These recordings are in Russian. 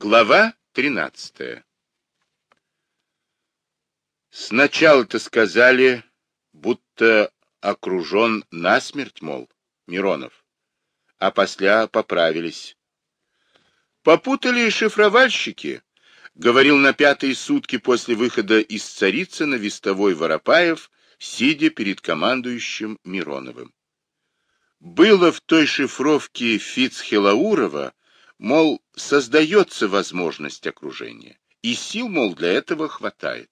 Глава 13 Сначала-то сказали, будто окружен насмерть, мол, Миронов, а после поправились. Попутали шифровальщики, говорил на пятые сутки после выхода из Царицына вестовой Воропаев, сидя перед командующим Мироновым. Было в той шифровке Фицхелаурова, мол, создается возможность окружения, и сил, мол, для этого хватает.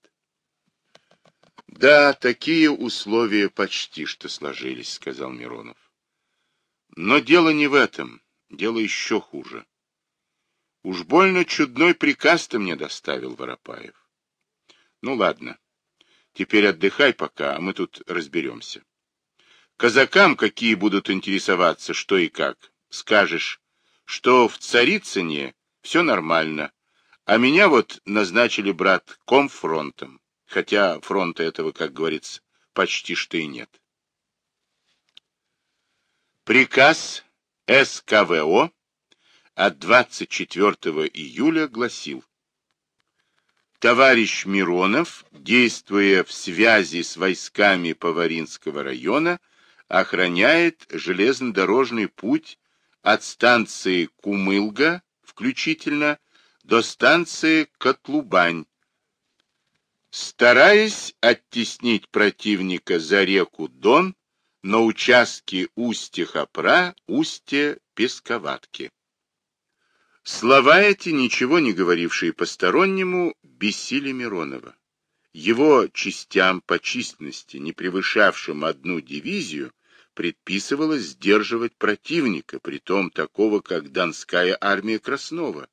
Да, такие условия почти что сложились, сказал Миронов. Но дело не в этом, дело еще хуже. Уж больно чудной приказ ты мне доставил, Воропаев. Ну ладно, теперь отдыхай пока, а мы тут разберемся. Казакам, какие будут интересоваться, что и как, скажешь, что в Царицыне все нормально, а меня вот назначили, брат, комфронтом, хотя фронта этого, как говорится, почти что и нет. Приказ СКВО от 24 июля гласил Товарищ Миронов, действуя в связи с войсками Поваринского района, охраняет железнодорожный путь от станции Кумылга, включительно, до станции Котлубань, стараясь оттеснить противника за реку Дон на участке устья Хопра, устья Песковатки. Слова эти, ничего не говорившие постороннему, бесили Миронова. Его частям по численности, не превышавшим одну дивизию, предписывалось сдерживать противника, притом такого, как Донская армия Краснова,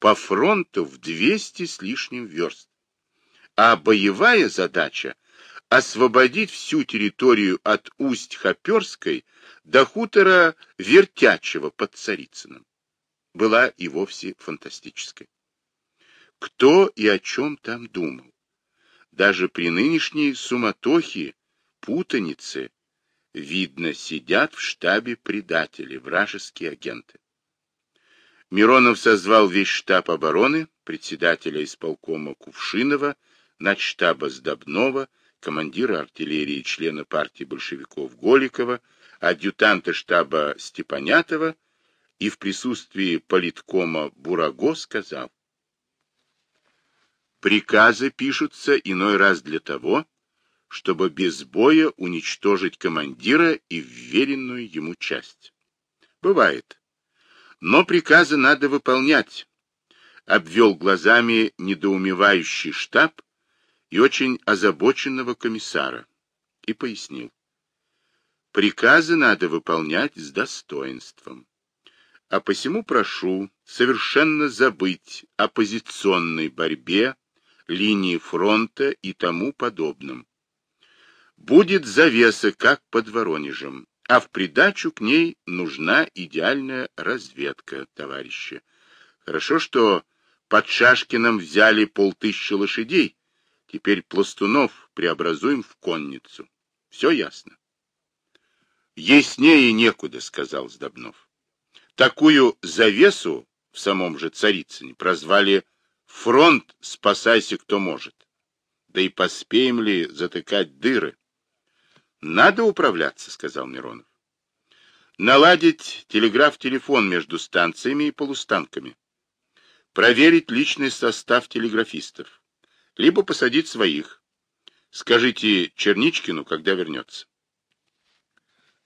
по фронту в 200 с лишним верст. А боевая задача — освободить всю территорию от Усть-Хоперской до хутора Вертячего под Царицыным. Была и вовсе фантастической. Кто и о чем там думал? Даже при нынешней суматохе, путанице, Видно, сидят в штабе предатели, вражеские агенты. Миронов созвал весь штаб обороны, председателя исполкома Кувшинова, начштаба Сдобнова, командира артиллерии члена партии большевиков Голикова, адъютанта штаба Степанятова и в присутствии политкома Бураго сказал, «Приказы пишутся иной раз для того, чтобы без боя уничтожить командира и вверенную ему часть. Бывает. Но приказы надо выполнять. Обвел глазами недоумевающий штаб и очень озабоченного комиссара и пояснил. Приказы надо выполнять с достоинством. А посему прошу совершенно забыть о позиционной борьбе, линии фронта и тому подобном будет завеса, как под Воронежем, а в придачу к ней нужна идеальная разведка, товарищи. Хорошо, что под Шашкиным взяли полтыщи лошадей, теперь пластунов преобразуем в конницу. Все ясно. Яснее некуда, сказал Сдобнов. Такую завесу в самом же Царицыне прозвали «Фронт, спасайся, кто может». Да и поспеем ли затыкать дыры? Надо управляться, сказал Миронов. Наладить телеграф-телефон между станциями и полустанками. Проверить личный состав телеграфистов. Либо посадить своих. Скажите Черничкину, когда вернется.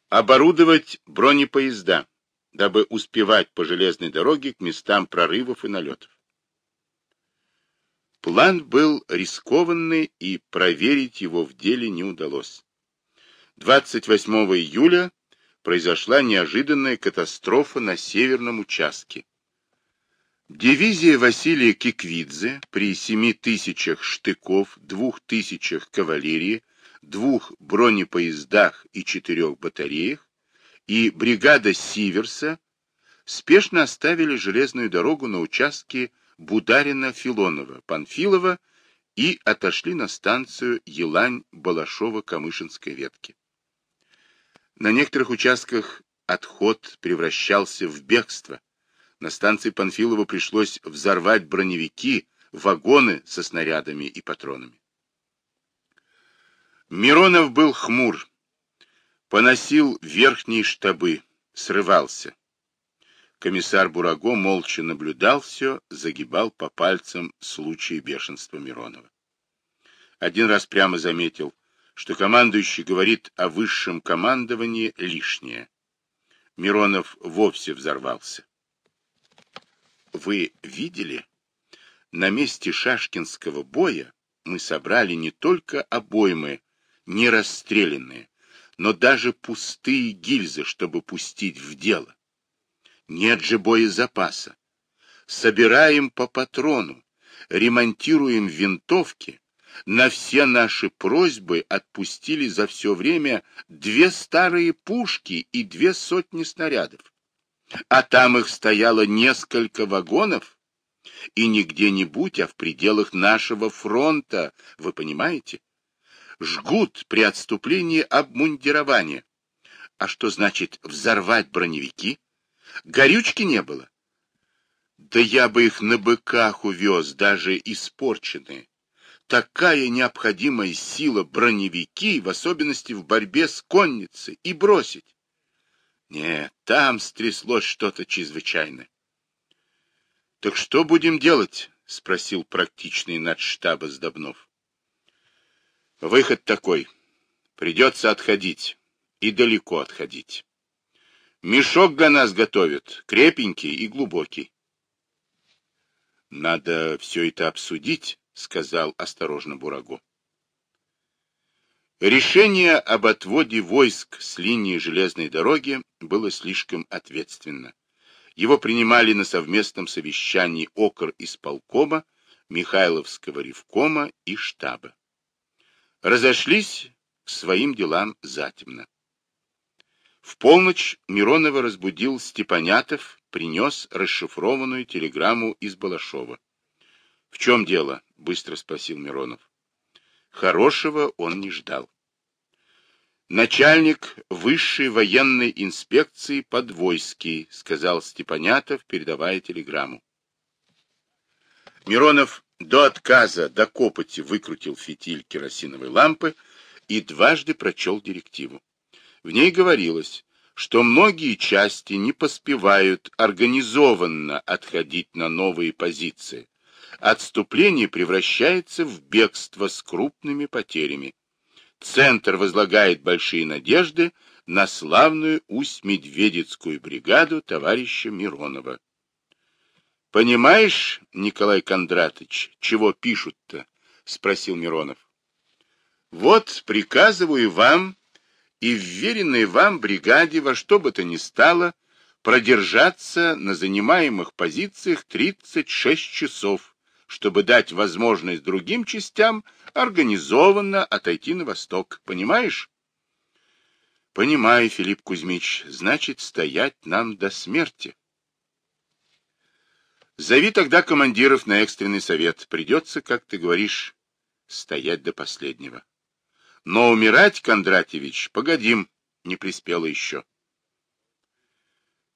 Оборудовать бронепоезда, дабы успевать по железной дороге к местам прорывов и налетов. План был рискованный, и проверить его в деле не удалось. 28 июля произошла неожиданная катастрофа на северном участке. Дивизия Василия Киквидзе при 7 тысячах штыков, 2 тысячах кавалерии, двух бронепоездах и четырех батареях и бригада Сиверса спешно оставили железную дорогу на участке Бударина-Филонова, Панфилова и отошли на станцию Елань-Балашова-Камышинской ветки. На некоторых участках отход превращался в бегство, На станции Панфилова пришлось взорвать броневики, вагоны со снарядами и патронами. Миронов был хмур, поносил верхние штабы, срывался. Комиссар Бураго молча наблюдал все, загибал по пальцам случаи бешенства Миронова. Один раз прямо заметил, что командующий говорит о высшем командовании лишнее. Миронов вовсе взорвался. Вы видели? На месте Шашкинского боя мы собрали не только обоймы, не расстрелянные, но даже пустые гильзы, чтобы пустить в дело. Нет же боезапаса. Собираем по патрону, ремонтируем винтовки. На все наши просьбы отпустили за все время две старые пушки и две сотни снарядов. А там их стояло несколько вагонов, и не где-нибудь, а в пределах нашего фронта, вы понимаете? Жгут при отступлении обмундирования. А что значит взорвать броневики? Горючки не было. Да я бы их на быках увез, даже испорченные. Такая необходимая сила броневики, в особенности в борьбе с конницей, и бросить. Нет, там стряслось что-то чрезвычайное. — Так что будем делать? — спросил практичный надштаба Сдобнов. — Выход такой. Придется отходить. И далеко отходить. Мешок для нас готовят, крепенький и глубокий. — Надо все это обсудить, — сказал осторожно Бураго. Решение об отводе войск с линии железной дороги было слишком ответственно. Его принимали на совместном совещании окр исполкома, Михайловского ревкома и штаба. Разошлись к своим делам затемно. В полночь Миронова разбудил Степанятов, принес расшифрованную телеграмму из Балашова. — В чем дело? — быстро спросил Миронов. Хорошего он не ждал. Начальник высшей военной инспекции Подвойский, сказал Степанятов, передавая телеграмму. Миронов до отказа, до копоти выкрутил фитиль керосиновой лампы и дважды прочел директиву. В ней говорилось, что многие части не поспевают организованно отходить на новые позиции. Отступление превращается в бегство с крупными потерями. Центр возлагает большие надежды на славную Усть-Медведицкую бригаду товарища Миронова. «Понимаешь, Николай Кондратович, чего пишут-то?» — спросил Миронов. «Вот приказываю вам и вверенной вам бригаде во что бы то ни стало продержаться на занимаемых позициях 36 часов, чтобы дать возможность другим частям организованно отойти на восток. Понимаешь? Понимаю, Филипп Кузьмич. Значит, стоять нам до смерти. Зови тогда командиров на экстренный совет. Придется, как ты говоришь, стоять до последнего. Но умирать, Кондратьевич, погодим, не приспело еще.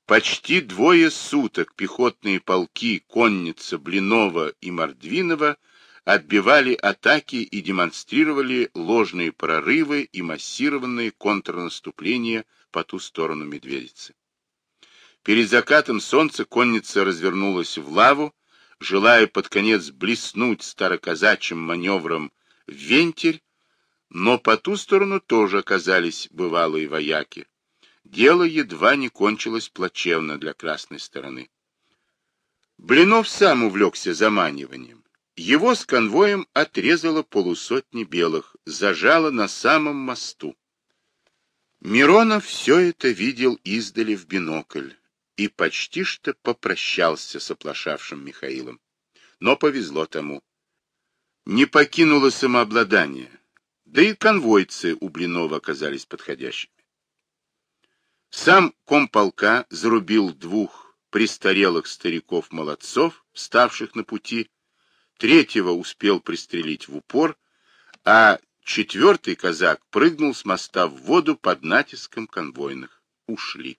Почти двое суток пехотные полки Конница, Блинова и Мордвинова отбивали атаки и демонстрировали ложные прорывы и массированные контрнаступления по ту сторону Медведицы. Перед закатом солнца конница развернулась в лаву, желая под конец блеснуть староказачьим маневром в вентиль, но по ту сторону тоже оказались бывалые вояки. Дело едва не кончилось плачевно для красной стороны. Блинов сам увлекся заманиванием. Его с конвоем отрезало полусотни белых, зажало на самом мосту. Миронов все это видел издали в бинокль и почти что попрощался с оплошавшим Михаилом. Но повезло тому. Не покинуло самообладание да и конвойцы у Блинова оказались подходящими. Сам комполка зарубил двух престарелых стариков-молодцов, ставших на пути, третьего успел пристрелить в упор, а четвертый казак прыгнул с моста в воду под натиском конвойных. Ушли.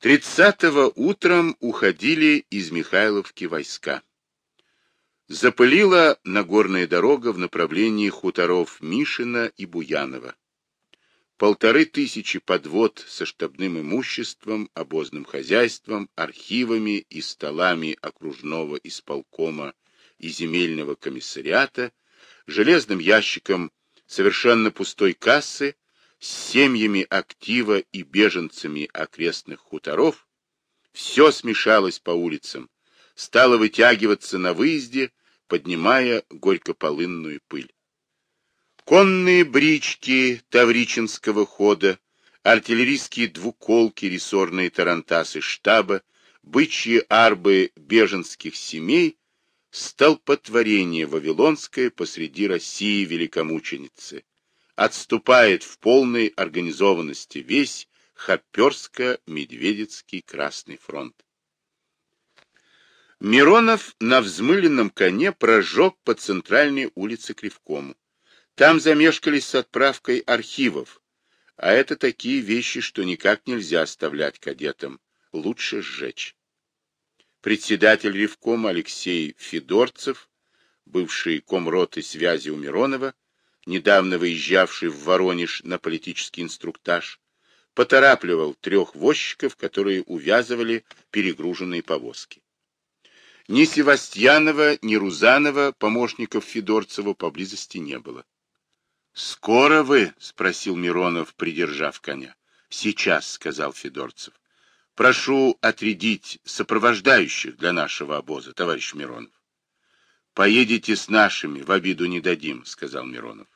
Тридцатого утром уходили из Михайловки войска. Запылила Нагорная дорога в направлении хуторов Мишина и Буянова. Полторы тысячи подвод со штабным имуществом, обозным хозяйством, архивами и столами окружного исполкома и земельного комиссариата, железным ящиком совершенно пустой кассы, с семьями актива и беженцами окрестных хуторов, все смешалось по улицам, стало вытягиваться на выезде, поднимая горько-полынную пыль. Конные брички Тавричинского хода, артиллерийские двуколки, рессорные тарантасы штаба, бычьи арбы беженских семей, столпотворение Вавилонское посреди России великомученицы. Отступает в полной организованности весь Хоперско-Медведецкий Красный фронт. Миронов на взмыленном коне прожег по центральной улице Кривкому. Там замешкались с отправкой архивов, а это такие вещи, что никак нельзя оставлять кадетам, лучше сжечь. Председатель Ревкома Алексей Федорцев, бывший комроты связи у Миронова, недавно выезжавший в Воронеж на политический инструктаж, поторапливал трех возчиков, которые увязывали перегруженные повозки. Ни Севастьянова, ни Рузанова, помощников Федорцева, поблизости не было. — Скоро вы? — спросил Миронов, придержав коня. — Сейчас, — сказал Федорцев. — Прошу отрядить сопровождающих для нашего обоза, товарищ Миронов. — Поедете с нашими, в обиду не дадим, — сказал Миронов.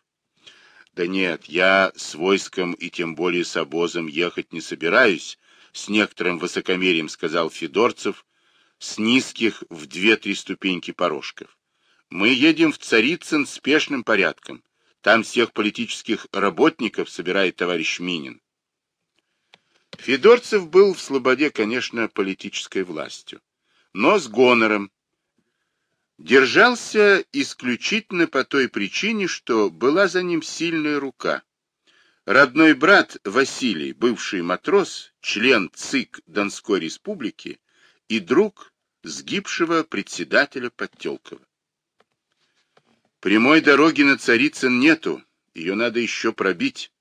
— Да нет, я с войском и тем более с обозом ехать не собираюсь, — с некоторым высокомерием сказал Федорцев, с низких в две-три ступеньки порожков. Мы едем в Царицын спешным порядком. Там всех политических работников собирает товарищ Минин. Федорцев был в Слободе, конечно, политической властью, но с гонором. Держался исключительно по той причине, что была за ним сильная рука. Родной брат Василий, бывший матрос, член ЦИК Донской республики и друг сгибшего председателя Подтелкова. Прямой дороги на Царицын нету, ее надо еще пробить.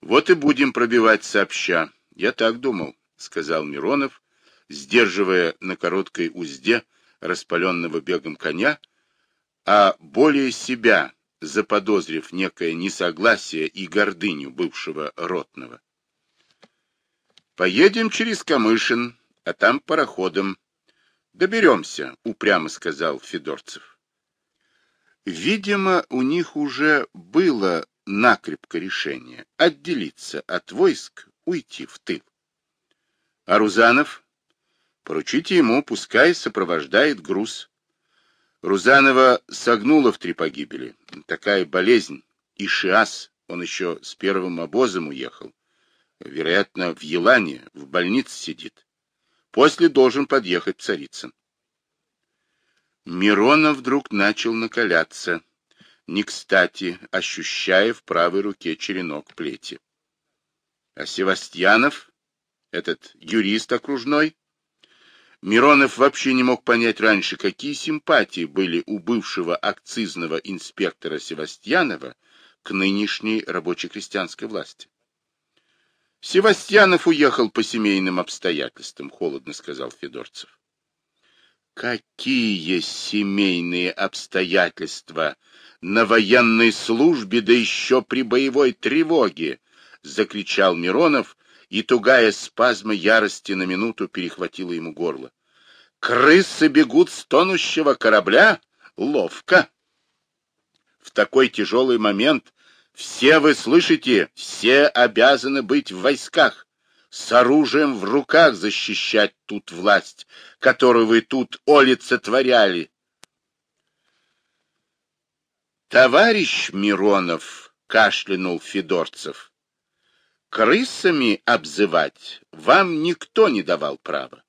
Вот и будем пробивать сообща. Я так думал, — сказал Миронов, сдерживая на короткой узде распаленного бегом коня, а более себя, заподозрив некое несогласие и гордыню бывшего ротного. Поедем через Камышин, а там пароходом. Доберемся, — упрямо сказал Федорцев. Видимо, у них уже было накрепко решение отделиться от войск, уйти в тыл. А Рузанов? Поручите ему, пускай сопровождает груз. Рузанова согнула в три погибели. Такая болезнь. И Шиас, он еще с первым обозом уехал. Вероятно, в Елане, в больнице сидит. После должен подъехать Царицын. Миронов вдруг начал накаляться, не кстати, ощущая в правой руке черенок плети. А Севастьянов, этот юрист окружной, Миронов вообще не мог понять раньше, какие симпатии были у бывшего акцизного инспектора Севастьянова к нынешней рабоче-крестьянской власти. Севастьянов уехал по семейным обстоятельствам, холодно сказал Федорцев. Какие семейные обстоятельства на военной службе, да еще при боевой тревоге! Закричал Миронов, и тугая спазма ярости на минуту перехватила ему горло. Крысы бегут с тонущего корабля? Ловко! В такой тяжелый момент все вы слышите, все обязаны быть в войсках с оружием в руках защищать тут власть, которую вы тут олицетворяли. Товарищ Миронов, кашлянул Федорцев, крысами обзывать вам никто не давал права.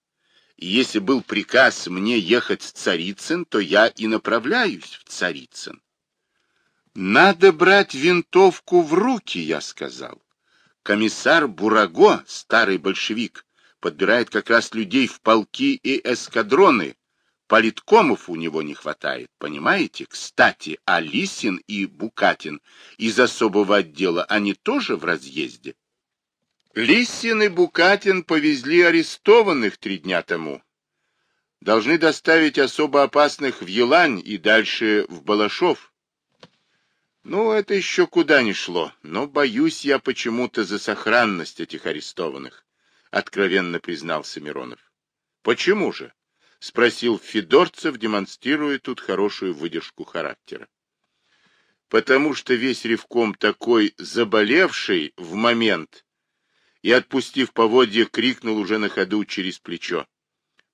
Если был приказ мне ехать в Царицын, то я и направляюсь в Царицын. Надо брать винтовку в руки, я сказал комиссар Бураго, старый большевик, подбирает как раз людей в полки и эскадроны. Политкомов у него не хватает, понимаете? Кстати, Алисин и Букатин из особого отдела, они тоже в разъезде. Лисин и Букатин повезли арестованных три дня тому. Должны доставить особо опасных в Елань и дальше в Балашов. Ну, это еще куда ни шло, но боюсь я почему-то за сохранность этих арестованных, откровенно признался Миронов. Почему же? Спросил Федорцев, демонстрируя тут хорошую выдержку характера. Потому что весь ревком такой заболевший в момент и, отпустив поводья, крикнул уже на ходу через плечо.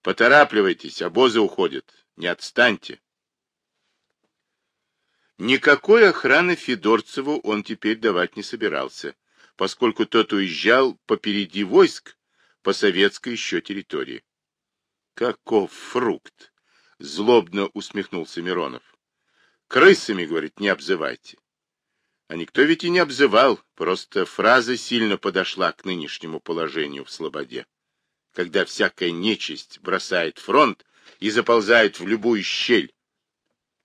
Поторапливайтесь, обозы уходят, не отстаньте. Никакой охраны Федорцеву он теперь давать не собирался, поскольку тот уезжал попереди войск по советской еще территории. Каков фрукт! Злобно усмехнулся Миронов. Крысами, говорит, не обзывайте. А никто ведь и не обзывал, просто фраза сильно подошла к нынешнему положению в Слободе. Когда всякая нечисть бросает фронт и заползает в любую щель,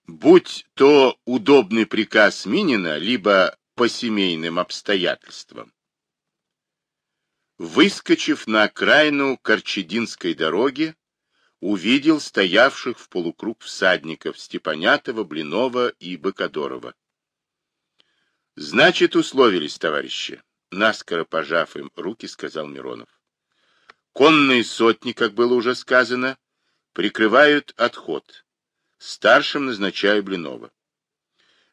Будь то удобный приказ Минина, либо по семейным обстоятельствам. Выскочив на окраину Корчединской дороги, увидел стоявших в полукруг всадников Степанятова, Блинова и Быкодорова. «Значит, условились, товарищи», — наскоро пожав им руки, сказал Миронов. «Конные сотни, как было уже сказано, прикрывают отход. Старшим назначаю Блинова.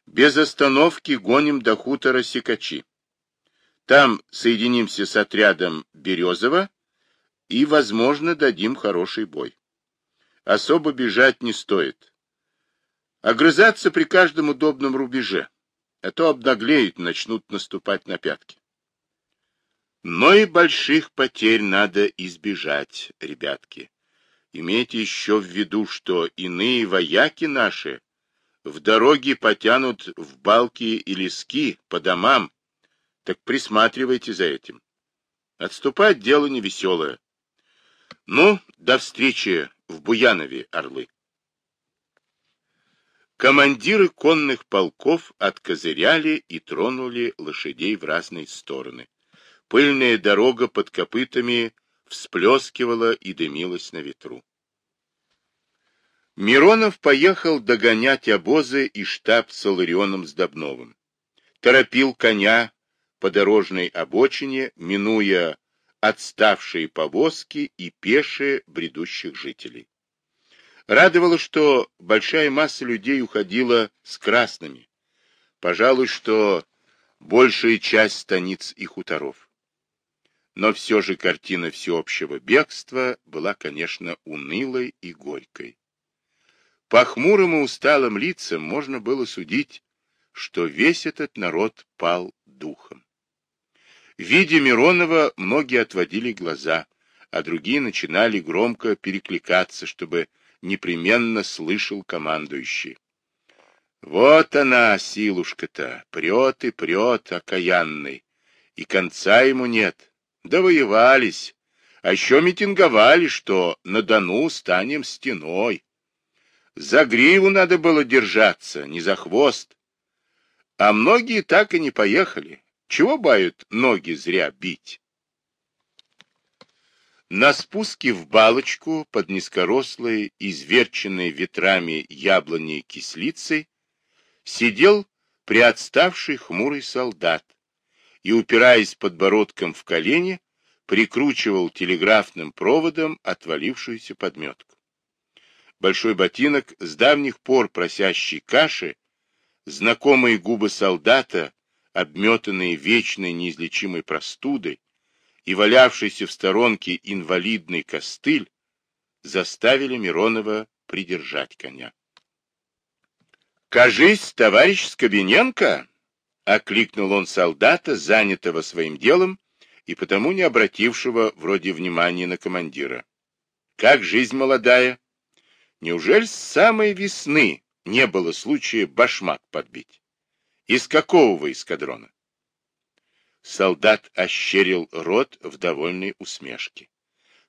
Без остановки гоним до хутора Сикачи. Там соединимся с отрядом Березова и, возможно, дадим хороший бой. Особо бежать не стоит. Огрызаться при каждом удобном рубеже, а то обнаглеют, начнут наступать на пятки. Но и больших потерь надо избежать, ребятки. Имейте еще в виду, что иные вояки наши в дороге потянут в балки и лески по домам, так присматривайте за этим. Отступать дело невеселое. Ну, до встречи в Буянове, орлы. Командиры конных полков откозыряли и тронули лошадей в разные стороны. Пыльная дорога под копытами всплескивала и дымилась на ветру. Миронов поехал догонять обозы и штаб с Иларионом Сдобновым. Торопил коня по дорожной обочине, минуя отставшие повозки и пешие бредущих жителей. Радовало, что большая масса людей уходила с красными. Пожалуй, что большая часть станиц и хуторов. Но все же картина всеобщего бегства была, конечно, унылой и горькой. По хмурым и усталым лицам можно было судить, что весь этот народ пал духом. Видя Миронова, многие отводили глаза, а другие начинали громко перекликаться, чтобы непременно слышал командующий. Вот она, силушка-то, прет и прет, окаянный, и конца ему нет. Довоевались, а еще митинговали, что на Дону станем стеной. За гриву надо было держаться, не за хвост. А многие так и не поехали. Чего бают ноги зря бить? На спуске в балочку под низкорослой, изверченной ветрами яблони кислицей сидел приотставший хмурый солдат, и, упираясь подбородком в колени, прикручивал телеграфным проводом отвалившуюся подметку. Большой ботинок, с давних пор просящий каши, знакомые губы солдата, обметанные вечной неизлечимой простудой, и валявшийся в сторонке инвалидный костыль, заставили Миронова придержать коня. «Кажись, товарищ Скобиненко!» Окликнул он солдата, занятого своим делом и потому не обратившего вроде внимания на командира. «Как жизнь молодая? Неужели с самой весны не было случая башмак подбить? Из какого вы эскадрона?» Солдат ощерил рот в довольной усмешке.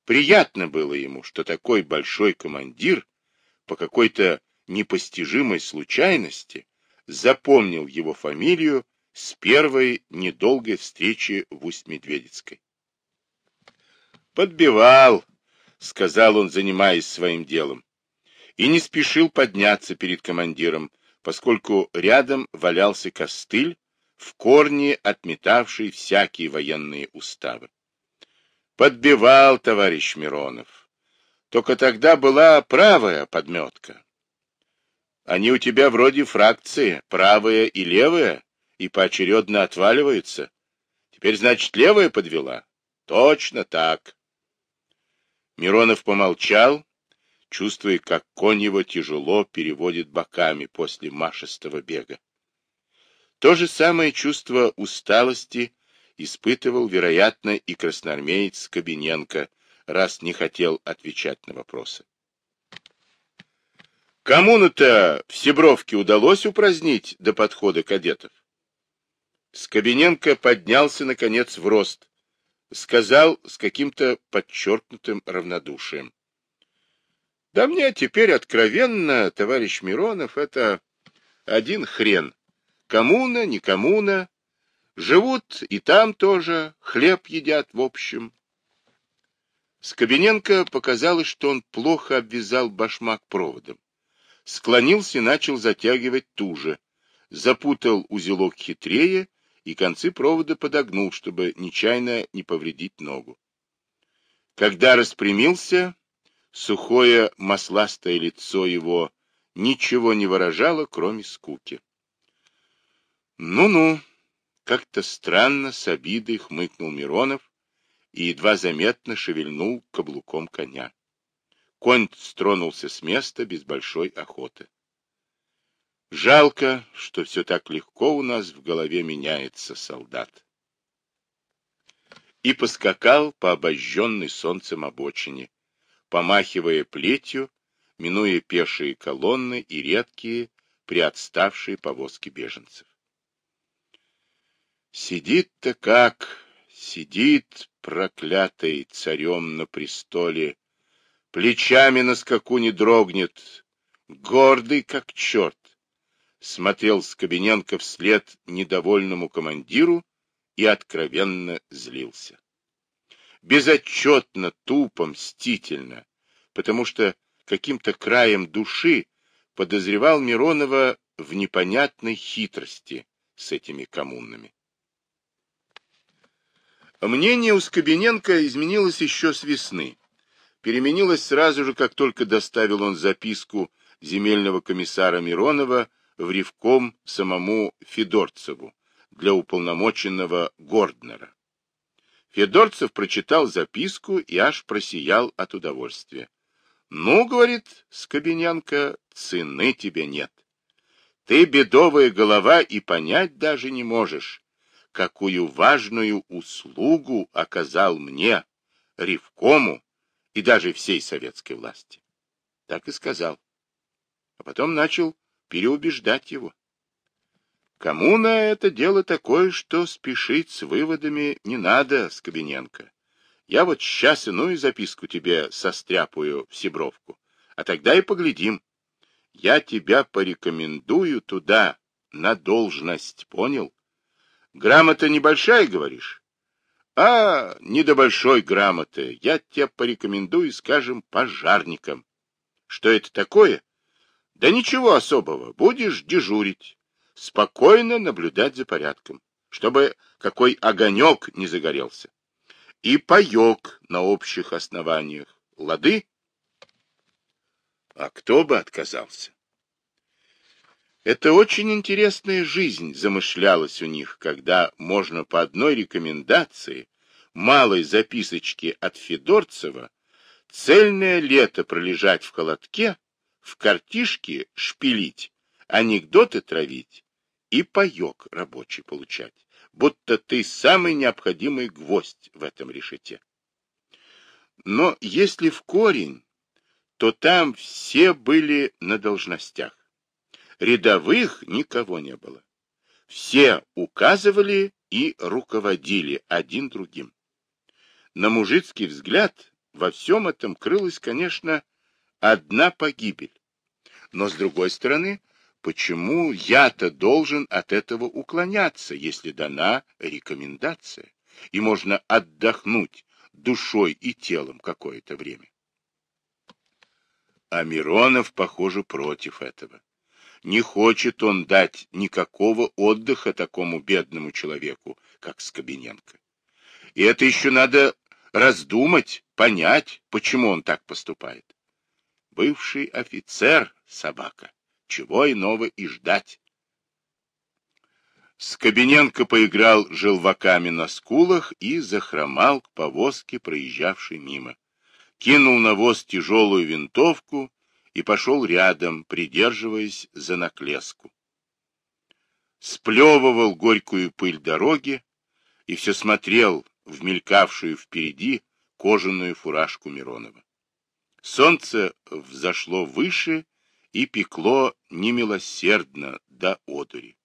Приятно было ему, что такой большой командир по какой-то непостижимой случайности запомнил его фамилию с первой недолгой встречи в Усть-Медведицкой. «Подбивал», — сказал он, занимаясь своим делом, и не спешил подняться перед командиром, поскольку рядом валялся костыль, в корне отметавший всякие военные уставы. Подбивал товарищ Миронов. Только тогда была правая подметка. Они у тебя вроде фракции, правая и левая, и поочередно отваливаются. Теперь, значит, левая подвела? Точно так. Миронов помолчал, чувствуя, как конь его тяжело переводит боками после машистого бега. То же самое чувство усталости испытывал, вероятно, и красноармеец Кабиненко, раз не хотел отвечать на вопросы. Кому-то в Себровке удалось упразднить до подхода кадетов. Скобиненко поднялся, наконец, в рост. Сказал с каким-то подчеркнутым равнодушием. Да мне теперь откровенно, товарищ Миронов, это один хрен. Коммуна, не коммуна, Живут и там тоже, хлеб едят в общем. Скобиненко показалось, что он плохо обвязал башмак проводом. Склонился и начал затягивать туже. Запутал узелок хитрее и концы провода подогнул, чтобы нечаянно не повредить ногу. Когда распрямился, сухое масластое лицо его ничего не выражало, кроме скуки. «Ну-ну», как-то странно, с обидой хмыкнул Миронов и едва заметно шевельнул каблуком коня. Конь стронулся с места без большой охоты. Жалко, что все так легко у нас в голове меняется, солдат. И поскакал по обожженной солнцем обочине, помахивая плетью, минуя пешие колонны и редкие, приотставшие повозки беженцев. Сидит-то как, сидит проклятый царем на престоле, плечами на скаку не дрогнет, гордый как черт. Смотрел Скобиненко вслед недовольному командиру и откровенно злился. Безотчетно, тупо, мстительно, потому что каким-то краем души подозревал Миронова в непонятной хитрости с этими коммунами. Мнение у Скобиненко изменилось еще с весны. Переменилось сразу же, как только доставил он записку земельного комиссара Миронова в Ревком самому Федорцеву для уполномоченного Горднера. Федорцев прочитал записку и аж просиял от удовольствия. «Ну, — говорит Скобиненко, — цены тебе нет. Ты бедовая голова и понять даже не можешь, какую важную услугу оказал мне, Ревкому и даже всей советской власти. Так и сказал. А потом начал переубеждать его. Кому на это дело такое, что спешить с выводами не надо, Скобиненко. Я вот сейчас иную записку тебе состряпаю в Сибровку, а тогда и поглядим. Я тебя порекомендую туда, на должность, понял? Грамота небольшая, говоришь? А, не до большой грамоты. Я тебя порекомендую, скажем, пожарникам. Что это такое? Да ничего особого. Будешь дежурить. Спокойно наблюдать за порядком, чтобы какой огонек не загорелся. И паек на общих основаниях. Лады? А кто бы отказался? Это очень интересная жизнь замышлялась у них, когда можно по одной рекомендации, малой записочке от Федорцева, цельное лето пролежать в холодке, в картишке шпилить, анекдоты травить и паек рабочий получать, будто ты самый необходимый гвоздь в этом решете. Но если в корень, то там все были на должностях. Рядовых никого не было. Все указывали и руководили один другим. На мужицкий взгляд во всем этом крылась, конечно, одна погибель. Но, с другой стороны, почему я-то должен от этого уклоняться, если дана рекомендация, и можно отдохнуть душой и телом какое-то время? А Миронов, похоже, против этого. Не хочет он дать никакого отдыха такому бедному человеку, как Скобиненко. И это еще надо раздумать, понять, почему он так поступает. Бывший офицер собака, чего иного и ждать. Скобиненко поиграл желваками на скулах и захромал к повозке, проезжавшей мимо. Кинул на воз тяжелую винтовку и пошел рядом, придерживаясь за наклеску. Сплевывал горькую пыль дороги и все смотрел в мелькавшую впереди кожаную фуражку Миронова. Солнце взошло выше и пекло немилосердно до одури.